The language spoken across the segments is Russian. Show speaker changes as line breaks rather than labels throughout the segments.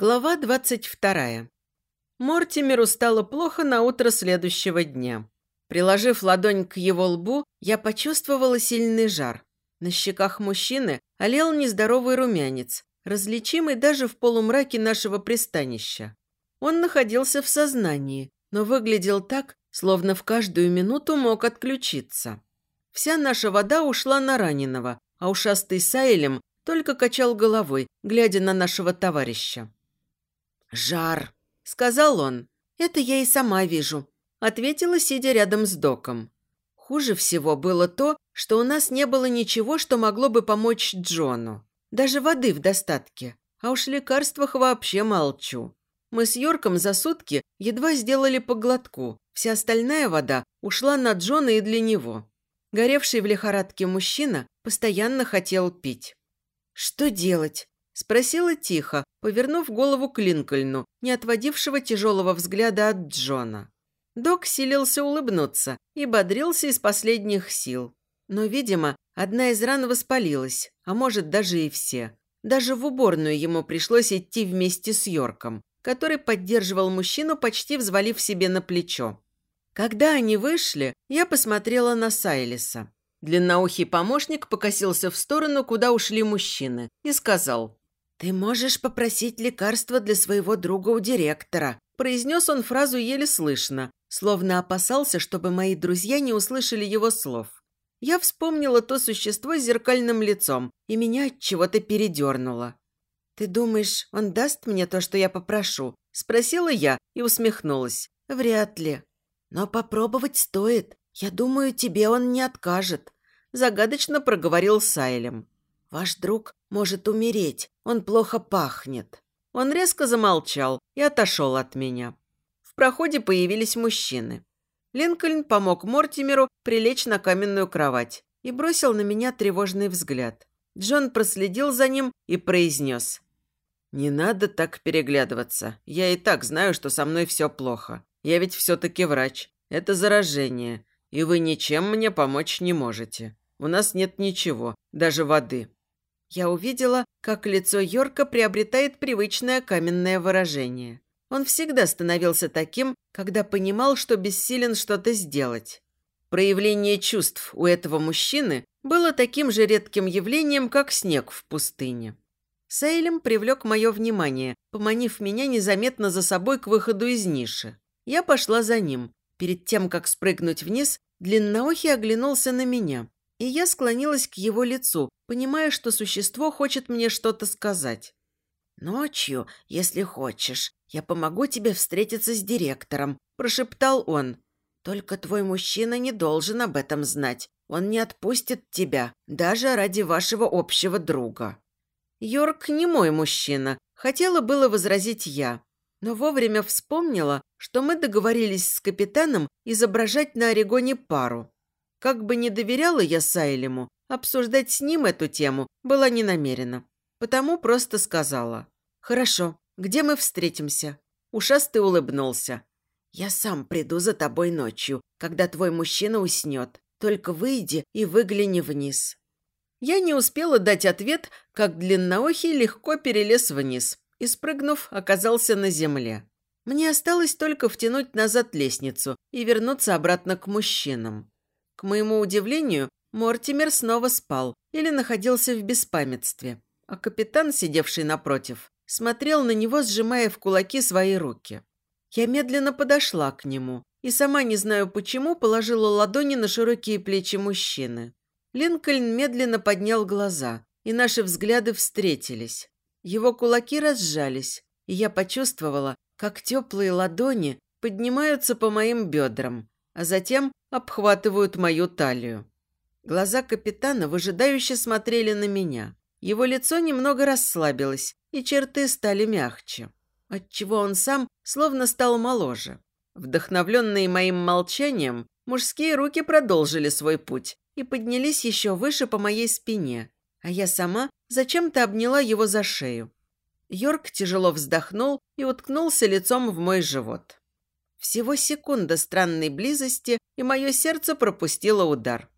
Глава двадцать вторая. Мортимеру стало плохо на утро следующего дня. Приложив ладонь к его лбу, я почувствовала сильный жар. На щеках мужчины олел нездоровый румянец, различимый даже в полумраке нашего пристанища. Он находился в сознании, но выглядел так, словно в каждую минуту мог отключиться. Вся наша вода ушла на раненого, а ушастый Сайлем только качал головой, глядя на нашего товарища.
«Жар», — сказал он. «Это я и сама вижу», — ответила, сидя рядом с доком. Хуже всего было то, что у нас не было ничего, что могло бы помочь Джону. Даже воды в достатке. А уж лекарствах вообще молчу. Мы с Йорком за сутки едва сделали по глотку. Вся остальная вода ушла на Джона и для него. Горевший в лихорадке мужчина постоянно хотел пить. «Что делать?» Спросила тихо, повернув голову к Линкольну, не отводившего тяжелого взгляда от Джона. Док силился улыбнуться и бодрился из последних сил. Но, видимо, одна из ран воспалилась, а может, даже и все. Даже в уборную ему пришлось идти вместе с Йорком, который поддерживал мужчину, почти взвалив себе на плечо. Когда они вышли, я посмотрела на Сайлиса. Длинноухий помощник покосился в сторону, куда ушли мужчины, и сказал «Ты можешь попросить лекарства для своего друга у директора», произнес он фразу еле слышно, словно опасался, чтобы мои друзья не услышали его слов. Я вспомнила то существо с зеркальным лицом, и меня от чего-то передернуло. «Ты думаешь, он даст мне то, что я попрошу?» – спросила я и усмехнулась. «Вряд ли. Но попробовать стоит. Я думаю, тебе он не откажет», – загадочно проговорил Сайлем. «Ваш друг может умереть, он плохо пахнет». Он резко замолчал и отошел от меня. В проходе появились мужчины. Линкольн помог Мортимеру прилечь на каменную кровать и бросил на меня тревожный взгляд. Джон проследил за ним и произнес. «Не надо так переглядываться. Я и так знаю, что со мной все плохо. Я ведь все-таки врач. Это заражение. И вы ничем мне помочь не можете. У нас нет ничего, даже воды. Я увидела, как лицо Йорка приобретает привычное каменное выражение. Он всегда становился таким, когда понимал, что бессилен что-то сделать. Проявление чувств у этого мужчины было таким же редким явлением, как снег в пустыне. Сейлем привлек мое внимание, поманив меня незаметно за собой к выходу из ниши. Я пошла за ним. Перед тем, как спрыгнуть вниз, длинноухий оглянулся на меня и я склонилась к его лицу, понимая, что существо хочет мне что-то сказать. «Ночью, если хочешь, я помогу тебе встретиться с директором», – прошептал он. «Только твой мужчина не должен об этом знать. Он не отпустит тебя, даже ради вашего общего друга». «Йорк не мой мужчина», – хотела было возразить я, но вовремя вспомнила, что мы договорились с капитаном изображать на Орегоне пару. Как бы не доверяла я Сайлему, обсуждать с ним эту тему была не намерена. Потому просто сказала. «Хорошо, где мы встретимся?» Ушастый улыбнулся. «Я сам приду за тобой ночью, когда твой мужчина уснет. Только выйди и выгляни вниз». Я не успела дать ответ, как длинноухий легко перелез вниз и, спрыгнув, оказался на земле. Мне осталось только втянуть назад лестницу и вернуться обратно к мужчинам. К моему удивлению, Мортимер снова спал или находился в беспамятстве, а капитан, сидевший напротив, смотрел на него, сжимая в кулаки свои руки. Я медленно подошла к нему и сама, не знаю почему, положила ладони на широкие плечи мужчины. Линкольн медленно поднял глаза, и наши взгляды встретились. Его кулаки разжались, и я почувствовала, как теплые ладони поднимаются по моим бедрам, а затем обхватывают мою талию. Глаза капитана выжидающе смотрели на меня. Его лицо немного расслабилось, и черты стали мягче, отчего он сам словно стал моложе. Вдохновленные моим молчанием, мужские руки продолжили свой путь и поднялись еще выше по моей спине, а я сама зачем-то обняла его за шею. Йорк тяжело вздохнул и уткнулся лицом в мой живот. Всего секунда странной близости, и мое сердце пропустило удар.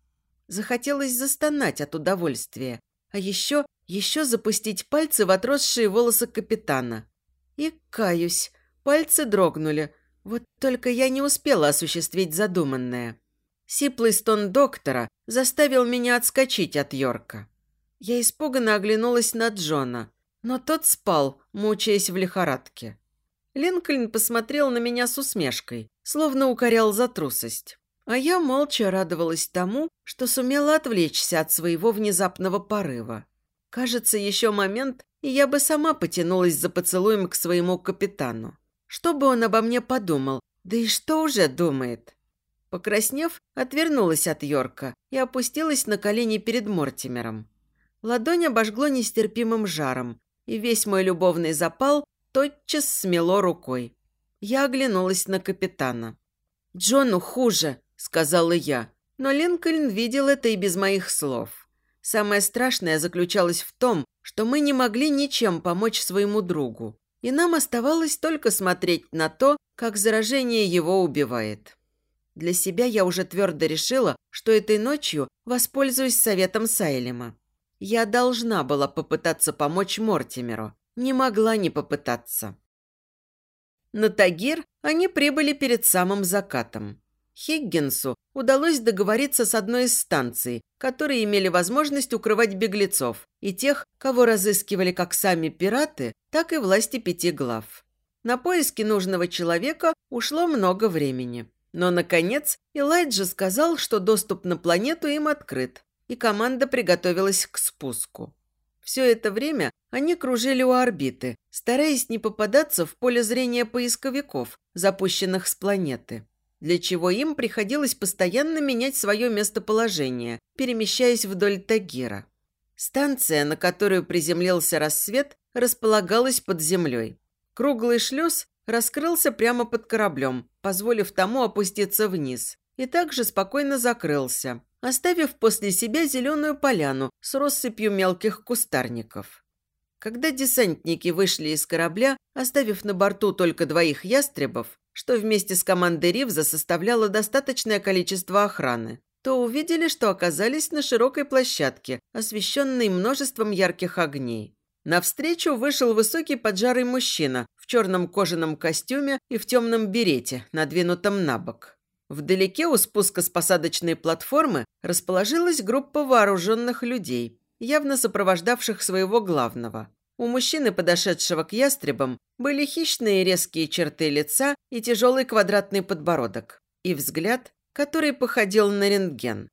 Захотелось застонать от удовольствия, а еще, еще запустить пальцы в отросшие волосы капитана. И каюсь, пальцы дрогнули. Вот только я не успела осуществить задуманное. Сиплый стон доктора заставил меня отскочить от Йорка. Я испуганно оглянулась на Джона, но тот спал, мучаясь в лихорадке. Линкольн посмотрел на меня с усмешкой, словно укорял за трусость. А я молча радовалась тому, что сумела отвлечься от своего внезапного порыва. Кажется, еще момент, и я бы сама потянулась за поцелуем к своему капитану. Что бы он обо мне подумал, да и что уже думает? Покраснев, отвернулась от Йорка и опустилась на колени перед Мортимером. Ладонь обожгло нестерпимым жаром, и весь мой любовный запал тотчас смело рукой. Я оглянулась на капитана. «Джону хуже», — сказала я, но Линкольн видел это и без моих слов. Самое страшное заключалось в том, что мы не могли ничем помочь своему другу, и нам оставалось только смотреть на то, как заражение его убивает. Для себя я уже твердо решила, что этой ночью воспользуюсь советом Сайлема. Я должна была попытаться помочь Мортимеру, не могла не попытаться. На Тагир они прибыли перед самым закатом. Хиггинсу удалось договориться с одной из станций, которые имели возможность укрывать беглецов и тех, кого разыскивали как сами пираты, так и власти пяти глав. На поиски нужного человека ушло много времени. Но, наконец, Элайджа сказал, что доступ на планету им открыт, и команда приготовилась к спуску. Все это время они кружили у орбиты, стараясь не попадаться в поле зрения поисковиков, запущенных с планеты, для чего им приходилось постоянно менять свое местоположение, перемещаясь вдоль Тагира. Станция, на которую приземлился рассвет, располагалась под землей. Круглый шлюз раскрылся прямо под кораблем, позволив тому опуститься вниз, и также спокойно закрылся, оставив после себя зеленую поляну с россыпью мелких кустарников. Когда десантники вышли из корабля, оставив на борту только двоих ястребов, что вместе с командой Ривза составляло достаточное количество охраны, то увидели, что оказались на широкой площадке, освещенной множеством ярких огней. Навстречу вышел высокий поджарый мужчина в черном кожаном костюме и в темном берете, надвинутом на бок. Вдалеке у спуска с посадочной платформы расположилась группа вооруженных людей, явно сопровождавших своего главного. У мужчины, подошедшего к ястребам, были хищные резкие черты лица и тяжелый квадратный подбородок. И взгляд, который походил на рентген.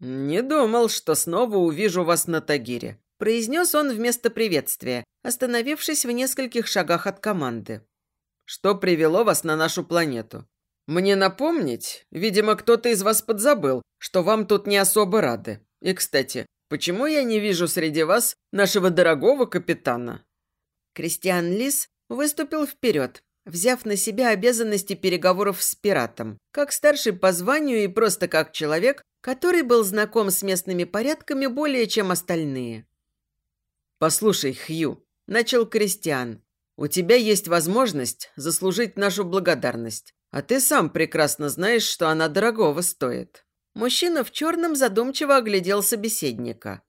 «Не думал, что снова увижу вас на Тагире», произнес он вместо приветствия, остановившись в нескольких шагах от команды. «Что привело вас на нашу планету? Мне напомнить? Видимо, кто-то из вас подзабыл, что вам тут не особо рады. И, кстати, почему я не вижу среди вас нашего дорогого капитана?»
Кристиан Лис выступил вперед, взяв на себя обязанности переговоров с пиратом, как старший по званию и просто как человек, который был знаком с местными порядками более чем остальные.
«Послушай, Хью», – начал Кристиан, – «у тебя есть возможность заслужить нашу благодарность, а ты сам прекрасно знаешь, что она дорогого стоит».
Мужчина в черном задумчиво оглядел собеседника.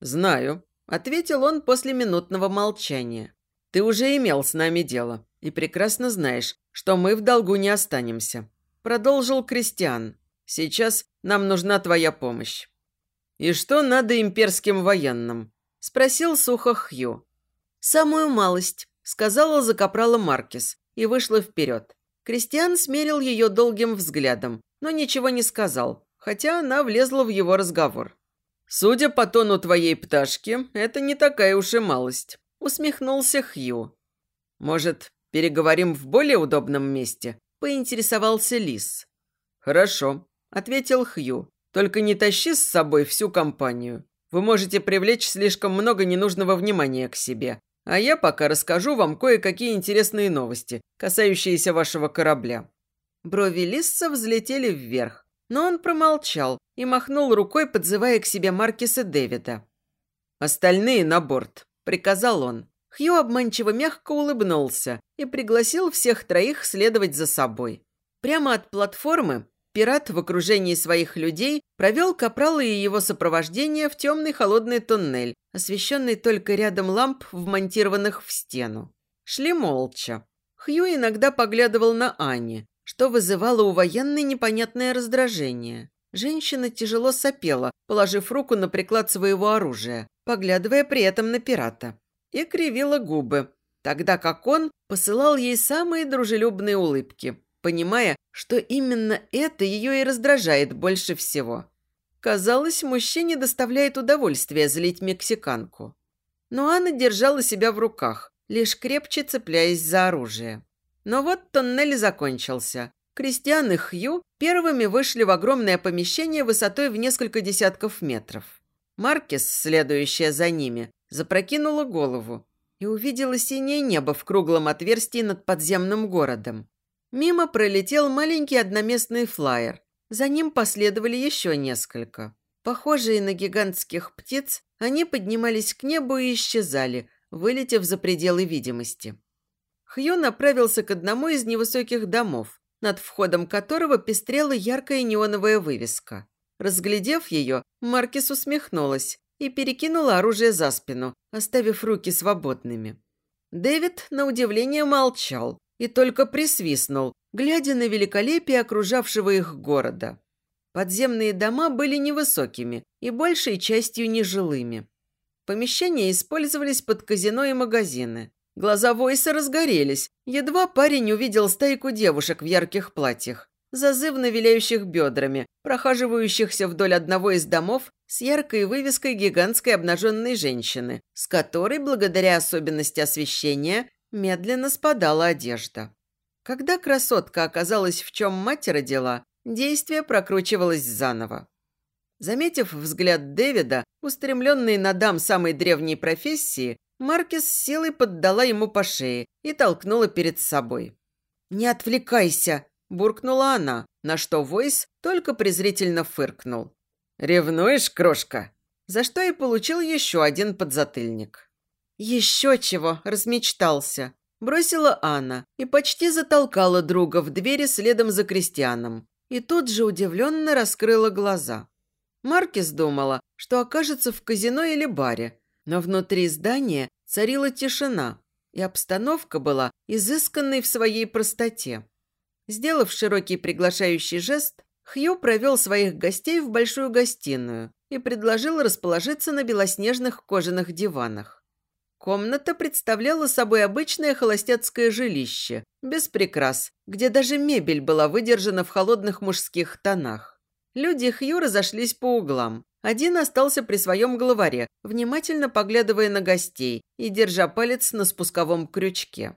«Знаю», – ответил он после минутного молчания. «Ты уже имел с нами дело и прекрасно знаешь, что мы в долгу не останемся», – продолжил Кристиан. «Сейчас нам нужна твоя помощь». «И что надо имперским военным?» – спросил сухо Хью.
«Самую малость», – сказала закапрала Маркис и вышла вперед. Кристиан смерил ее долгим взглядом, но ничего не сказал, хотя она влезла в его разговор.
«Судя по тону твоей пташки, это не такая уж и малость», – усмехнулся Хью. «Может, переговорим в более удобном месте?» – поинтересовался Лис. «Хорошо», – ответил Хью. «Только не тащи с собой всю компанию. Вы можете привлечь слишком много ненужного внимания к себе. А я пока расскажу вам кое-какие интересные новости, касающиеся вашего корабля».
Брови Лисса взлетели вверх, но он промолчал и махнул рукой, подзывая к себе Маркиса Дэвида.
«Остальные на борт», – приказал он.
Хью обманчиво мягко улыбнулся и пригласил всех троих следовать за собой. Прямо от платформы Пират в окружении своих людей провел Капрала и его сопровождение в темный холодный туннель, освещенный только рядом ламп, вмонтированных в стену.
Шли молча. Хью иногда поглядывал на Ани, что вызывало у военной непонятное раздражение. Женщина тяжело сопела, положив руку на приклад своего оружия, поглядывая при этом на пирата. И кривила губы, тогда как он посылал ей самые дружелюбные улыбки, понимая, что именно это ее и раздражает больше всего. Казалось, мужчине доставляет удовольствие злить мексиканку. Но Анна держала себя в руках, лишь крепче цепляясь за оружие. Но вот тоннель закончился. Кристиан и Хью первыми вышли в огромное помещение высотой в несколько десятков метров. Маркес, следующая за ними, запрокинула голову и увидела синее небо в круглом отверстии над подземным городом. Мимо пролетел маленький одноместный флайер, за ним последовали еще несколько. Похожие на гигантских птиц, они поднимались к небу и исчезали, вылетев за пределы видимости. Хью направился к одному из невысоких домов, над входом которого пестрела яркая неоновая вывеска. Разглядев ее, Маркис усмехнулась и перекинула оружие за спину, оставив руки свободными. Дэвид, на удивление, молчал и только присвистнул, глядя на великолепие окружавшего их города. Подземные дома были невысокими и большей частью нежилыми. Помещения использовались под казино и магазины. Глаза Войса разгорелись. Едва парень увидел стайку девушек в ярких платьях, зазывно виляющих бедрами, прохаживающихся вдоль одного из домов с яркой вывеской гигантской обнаженной женщины, с которой, благодаря особенности освещения, медленно спадала одежда. Когда красотка оказалась в чем мать родила, действие прокручивалось заново. Заметив взгляд Дэвида, устремленный на дам самой древней профессии, Маркис силой поддала ему по шее и толкнула перед собой. «Не отвлекайся!» – буркнула она, на что Войс только презрительно фыркнул. «Ревнуешь, крошка?» За что и получил еще один подзатыльник. «Еще чего!» – размечтался. Бросила Анна и почти затолкала друга в двери следом за Кристианом. И тут же удивленно раскрыла глаза. Маркис думала, что окажется в казино или баре, но внутри здания царила тишина, и обстановка была изысканной в своей простоте. Сделав широкий приглашающий жест, Хью провел своих гостей в большую гостиную и предложил расположиться на белоснежных кожаных диванах. Комната представляла собой обычное холостяцкое жилище, без прикрас, где даже мебель была выдержана в холодных мужских тонах. Люди Хью разошлись по углам. Один остался при своем главаре, внимательно поглядывая на гостей и держа палец на спусковом крючке.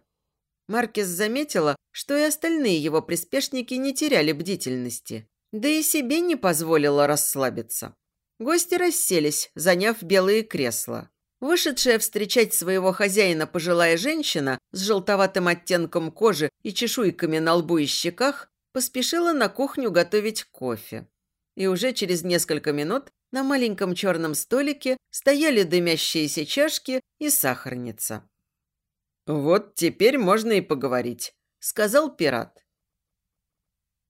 Маркес заметила, что и остальные его приспешники не теряли бдительности, да и себе не позволила расслабиться. Гости расселись, заняв белые кресла. Вышедшая встречать своего хозяина пожилая женщина с желтоватым оттенком кожи и чешуйками на лбу и щеках поспешила на кухню готовить кофе. И уже через несколько минут на маленьком черном столике стояли дымящиеся чашки и сахарница. «Вот теперь можно и поговорить», – сказал пират.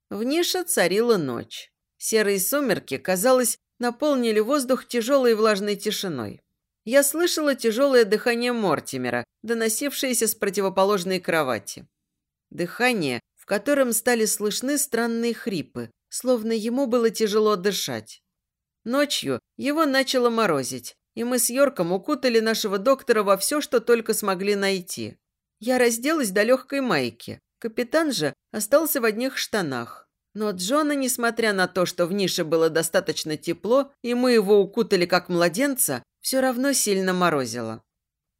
В нише царила ночь. Серые сумерки, казалось, наполнили воздух тяжелой влажной тишиной я слышала тяжелое дыхание Мортимера, доносившееся с противоположной кровати. Дыхание, в котором стали слышны странные хрипы, словно ему было тяжело дышать. Ночью его начало морозить, и мы с Йорком укутали нашего доктора во все, что только смогли найти. Я разделась до легкой майки. Капитан же остался в одних штанах. Но Джона, несмотря на то, что в нише было достаточно тепло, и мы его укутали как младенца, все равно сильно морозило.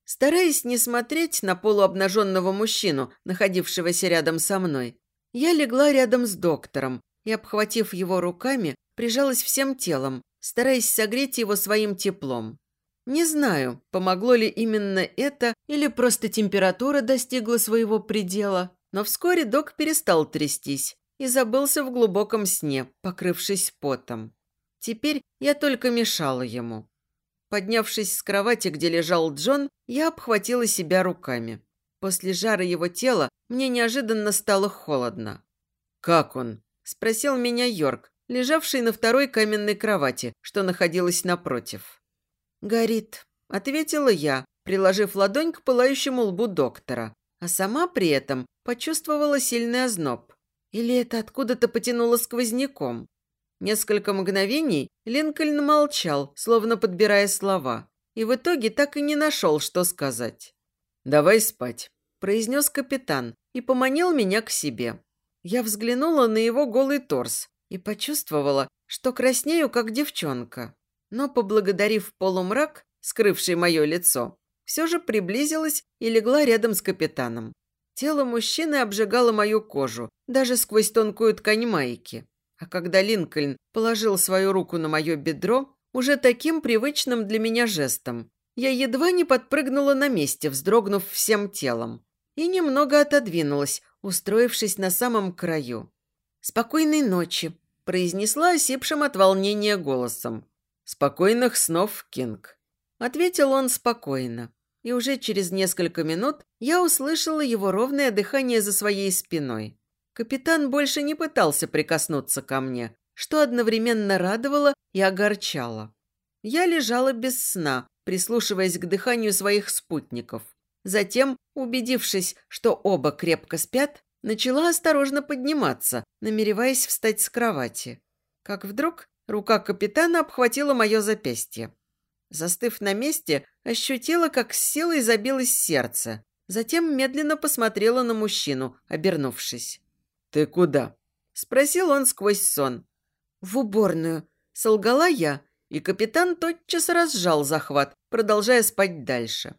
Стараясь не смотреть на полуобнаженного мужчину, находившегося рядом со мной, я легла рядом с доктором и, обхватив его руками, прижалась всем телом, стараясь согреть его своим теплом. Не знаю, помогло ли именно это или просто температура достигла своего предела, но вскоре док перестал трястись и забылся в глубоком сне, покрывшись потом. Теперь я только мешала ему. Поднявшись с кровати, где лежал Джон, я обхватила себя руками. После жара его тела мне неожиданно стало холодно. «Как он?» – спросил меня Йорк, лежавший на второй каменной кровати, что находилась напротив. «Горит», – ответила я, приложив ладонь к пылающему лбу доктора. а сама при этом почувствовала сильный озноб. Или это откуда-то потянуло сквозняком? Несколько мгновений Линкольн молчал, словно подбирая слова, и в итоге так и не нашел, что сказать. «Давай спать», – произнес капитан и поманил меня к себе. Я взглянула на его голый торс и почувствовала, что краснею, как девчонка. Но, поблагодарив полумрак, скрывший мое лицо, все же приблизилась и легла рядом с капитаном. Тело мужчины обжигало мою кожу, даже сквозь тонкую ткань майки. А когда Линкольн положил свою руку на мое бедро, уже таким привычным для меня жестом, я едва не подпрыгнула на месте, вздрогнув всем телом, и немного отодвинулась, устроившись на самом краю. «Спокойной ночи», – произнесла осипшим от волнения голосом. «Спокойных снов, Кинг», – ответил он спокойно. И уже через несколько минут я услышала его ровное дыхание за своей спиной. Капитан больше не пытался прикоснуться ко мне, что одновременно радовало и огорчало. Я лежала без сна, прислушиваясь к дыханию своих спутников. Затем, убедившись, что оба крепко спят, начала осторожно подниматься, намереваясь встать с кровати. Как вдруг рука капитана обхватила мое запястье. Застыв на месте, ощутила, как с силой забилось сердце. Затем медленно посмотрела на мужчину, обернувшись. «Ты куда?» – спросил он сквозь сон. «В уборную», – солгала я, и капитан тотчас разжал захват, продолжая спать дальше.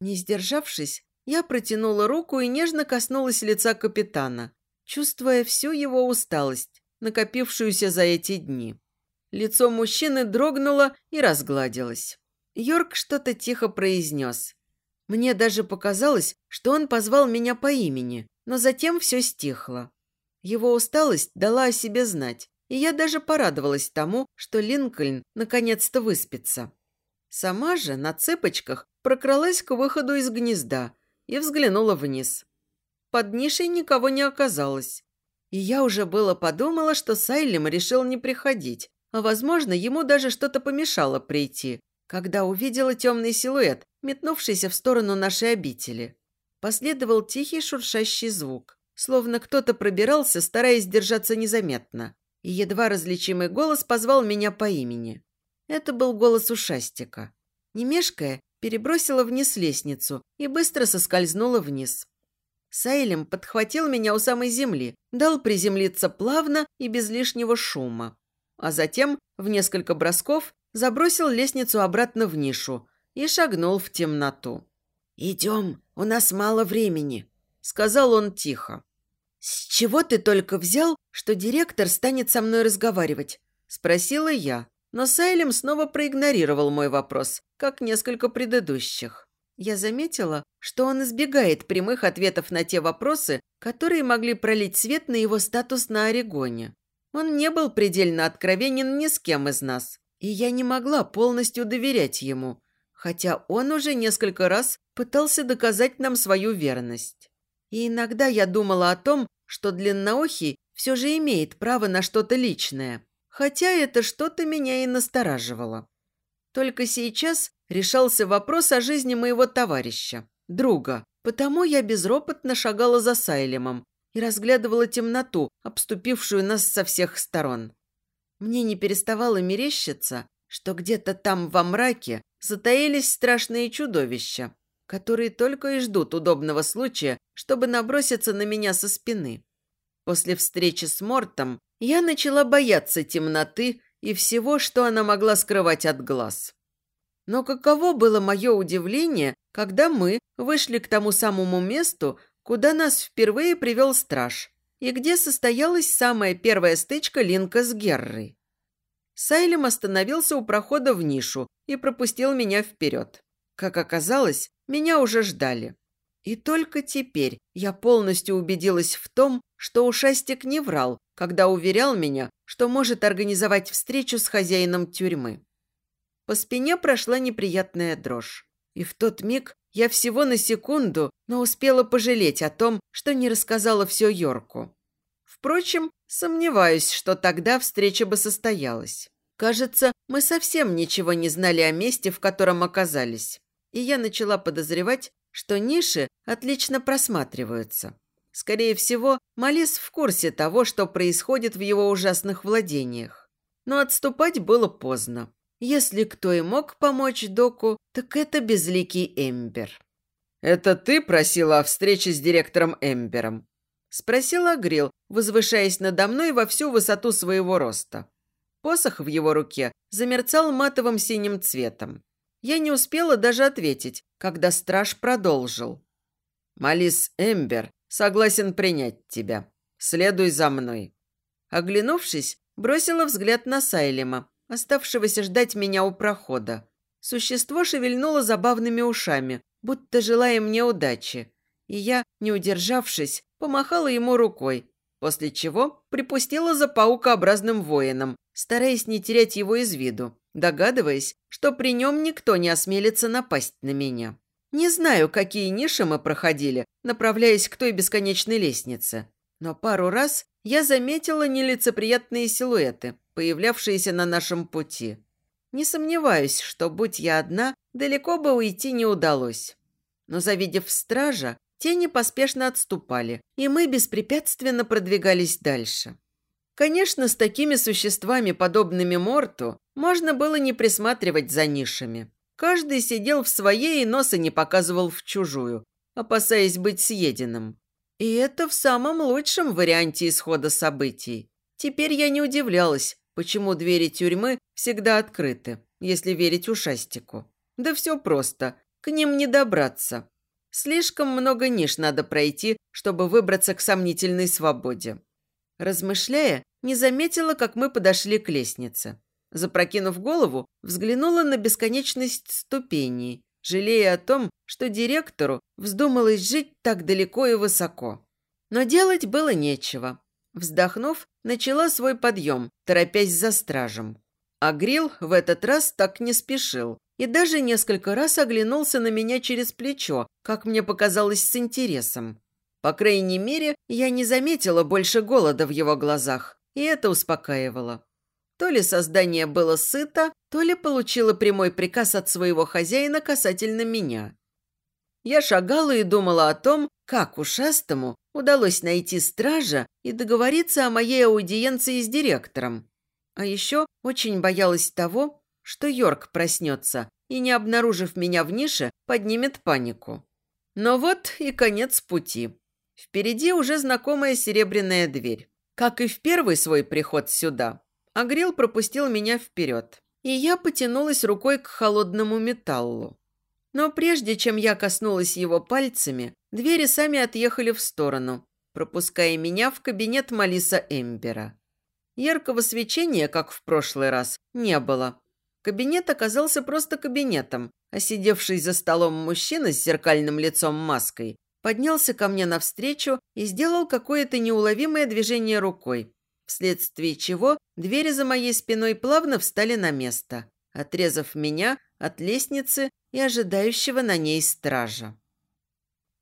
Не сдержавшись, я протянула руку и нежно коснулась лица капитана, чувствуя всю его усталость, накопившуюся за эти дни. Лицо мужчины дрогнуло и разгладилось. Йорк что-то тихо произнес. Мне даже показалось, что он позвал меня по имени, но затем все стихло. Его усталость дала о себе знать, и я даже порадовалась тому, что Линкольн наконец-то выспится. Сама же на цепочках прокралась к выходу из гнезда и взглянула вниз. Под нишей никого не оказалось. И я уже было подумала, что Сайлем решил не приходить, а, возможно, ему даже что-то помешало прийти, когда увидела темный силуэт, метнувшийся в сторону нашей обители. Последовал тихий шуршащий звук словно кто-то пробирался, стараясь держаться незаметно, и едва различимый голос позвал меня по имени. Это был голос ушастика. Немешкая перебросила вниз лестницу и быстро соскользнула вниз. Сайлем подхватил меня у самой земли, дал приземлиться плавно и без лишнего шума. А затем, в несколько бросков, забросил лестницу обратно в нишу и шагнул в темноту. «Идем, у нас мало времени», сказал он тихо. «С чего ты только взял, что директор станет со мной разговаривать?» – спросила я. Но Сайлем снова проигнорировал мой вопрос, как несколько предыдущих. Я заметила, что он избегает прямых ответов на те вопросы, которые могли пролить свет на его статус на Орегоне. Он не был предельно откровенен ни с кем из нас, и я не могла полностью доверять ему, хотя он уже несколько раз пытался доказать нам свою верность. И иногда я думала о том, что длинноухий все же имеет право на что-то личное, хотя это что-то меня и настораживало. Только сейчас решался вопрос о жизни моего товарища, друга, потому я безропотно шагала за Сайлемом и разглядывала темноту, обступившую нас со всех сторон. Мне не переставало мерещиться, что где-то там во мраке затаились страшные чудовища, которые только и ждут удобного случая, чтобы наброситься на меня со спины. После встречи с Мортом я начала бояться темноты и всего, что она могла скрывать от глаз. Но каково было мое удивление, когда мы вышли к тому самому месту, куда нас впервые привел страж, и где состоялась самая первая стычка Линка с Геррой. Сайлем остановился у прохода в нишу и пропустил меня вперед. Как оказалось, меня уже ждали. И только теперь я полностью убедилась в том, что ушастик не врал, когда уверял меня, что может организовать встречу с хозяином тюрьмы. По спине прошла неприятная дрожь. И в тот миг я всего на секунду, но успела пожалеть о том, что не рассказала все Йорку. Впрочем, сомневаюсь, что тогда встреча бы состоялась. Кажется, мы совсем ничего не знали о месте, в котором оказались и я начала подозревать, что ниши отлично просматриваются. Скорее всего, Малис в курсе того, что происходит в его ужасных владениях. Но отступать было поздно. Если кто и мог помочь доку, так это безликий Эмбер. «Это ты просила о встрече с директором Эмбером?» – спросил Агрил, возвышаясь надо мной во всю высоту своего роста. Посох в его руке замерцал матовым синим цветом. Я не успела даже ответить, когда страж продолжил. «Малис Эмбер согласен принять тебя. Следуй за мной». Оглянувшись, бросила взгляд на Сайлема, оставшегося ждать меня у прохода. Существо шевельнуло забавными ушами, будто желая мне удачи. И я, не удержавшись, помахала ему рукой, после чего припустила за паукообразным воином, стараясь не терять его из виду, догадываясь, что при нем никто не осмелится напасть на меня. Не знаю, какие ниши мы проходили, направляясь к той бесконечной лестнице, но пару раз я заметила нелицеприятные силуэты, появлявшиеся на нашем пути. Не сомневаюсь, что, будь я одна, далеко бы уйти не удалось. Но, завидев стража, тени поспешно отступали, и мы беспрепятственно продвигались дальше. Конечно, с такими существами, подобными Морту, можно было не присматривать за нишами. Каждый сидел в своей и носа не показывал в чужую, опасаясь быть съеденным. И это в самом лучшем варианте исхода событий. Теперь я не удивлялась, почему двери тюрьмы всегда открыты, если верить ушастику. Да все просто, к ним не добраться. Слишком много ниш надо пройти, чтобы выбраться к сомнительной свободе. Размышляя, не заметила, как мы подошли к лестнице. Запрокинув голову, взглянула на бесконечность ступеней, жалея о том, что директору вздумалось жить так далеко и высоко. Но делать было нечего. Вздохнув, начала свой подъем, торопясь за стражем. А Грил в этот раз так не спешил и даже несколько раз оглянулся на меня через плечо, как мне показалось с интересом. По крайней мере, я не заметила больше голода в его глазах, и это успокаивало. То ли создание было сыто, то ли получило прямой приказ от своего хозяина касательно меня. Я шагала и думала о том, как ушастому удалось найти стража и договориться о моей аудиенции с директором. А еще очень боялась того, что Йорк проснется и, не обнаружив меня в нише, поднимет панику. Но вот и конец пути. Впереди уже знакомая серебряная дверь. Как и в первый свой приход сюда, Агрил пропустил меня вперед, и я потянулась рукой к холодному металлу. Но прежде чем я коснулась его пальцами, двери сами отъехали в сторону, пропуская меня в кабинет Малиса Эмбера. Яркого свечения, как в прошлый раз, не было. Кабинет оказался просто кабинетом, а сидевший за столом мужчина с зеркальным лицом маской поднялся ко мне навстречу и сделал какое-то неуловимое движение рукой, вследствие чего двери за моей спиной плавно встали на место, отрезав меня от лестницы и ожидающего на ней стража.